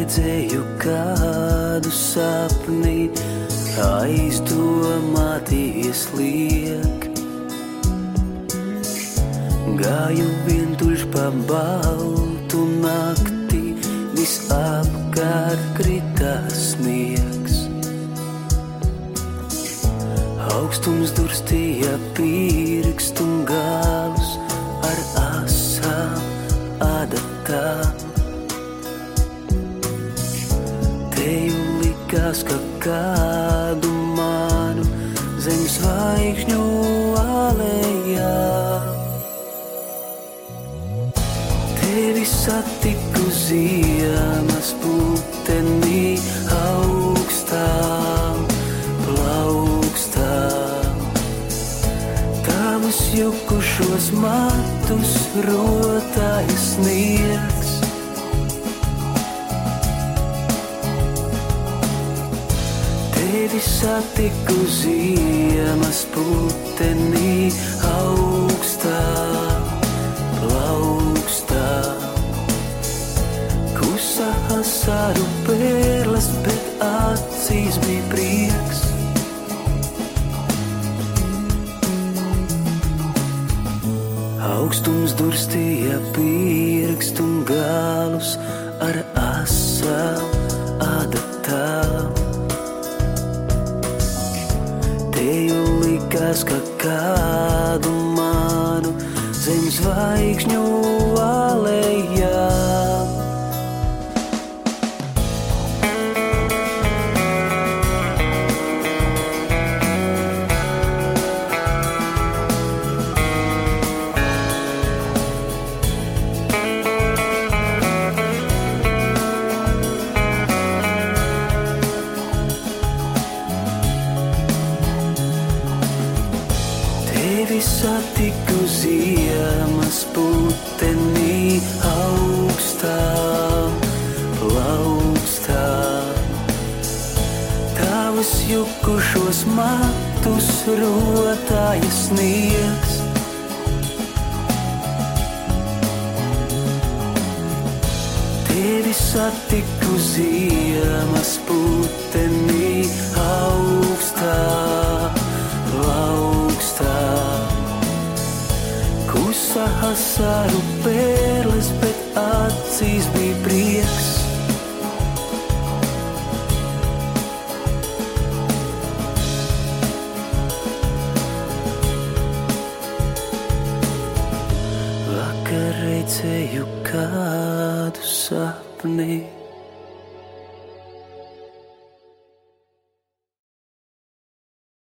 redzēju kādu sapni, aizdomāties liek. Gāju vientuļš pa baltu nakti, visapkārt kritās sniegs. Augstums durstīja pirkstu galus Teju likās, ka kādu manu zem zvaigžņu alejā. Tevi satiku ziemas putenī augstā, plaukstā. Tavus jukušos matus rotājas sniegs. Tevi satiku ziemas putenī augstā, plaukstā. Kusa asaru pērles, bet acīs bija prieks. Augstums durstīja pirkstu galus ar asām likās, ka kādu manu zem zvaigžņu Tevi satiku ziemas putenī augstā, plaukstā. Tavus jukušos matus rotāja sniegs. Tevi satiku ziemas putenī Kusa asaru pērles, bet acīs bija prieks. Vakar redzēju kādu sapni.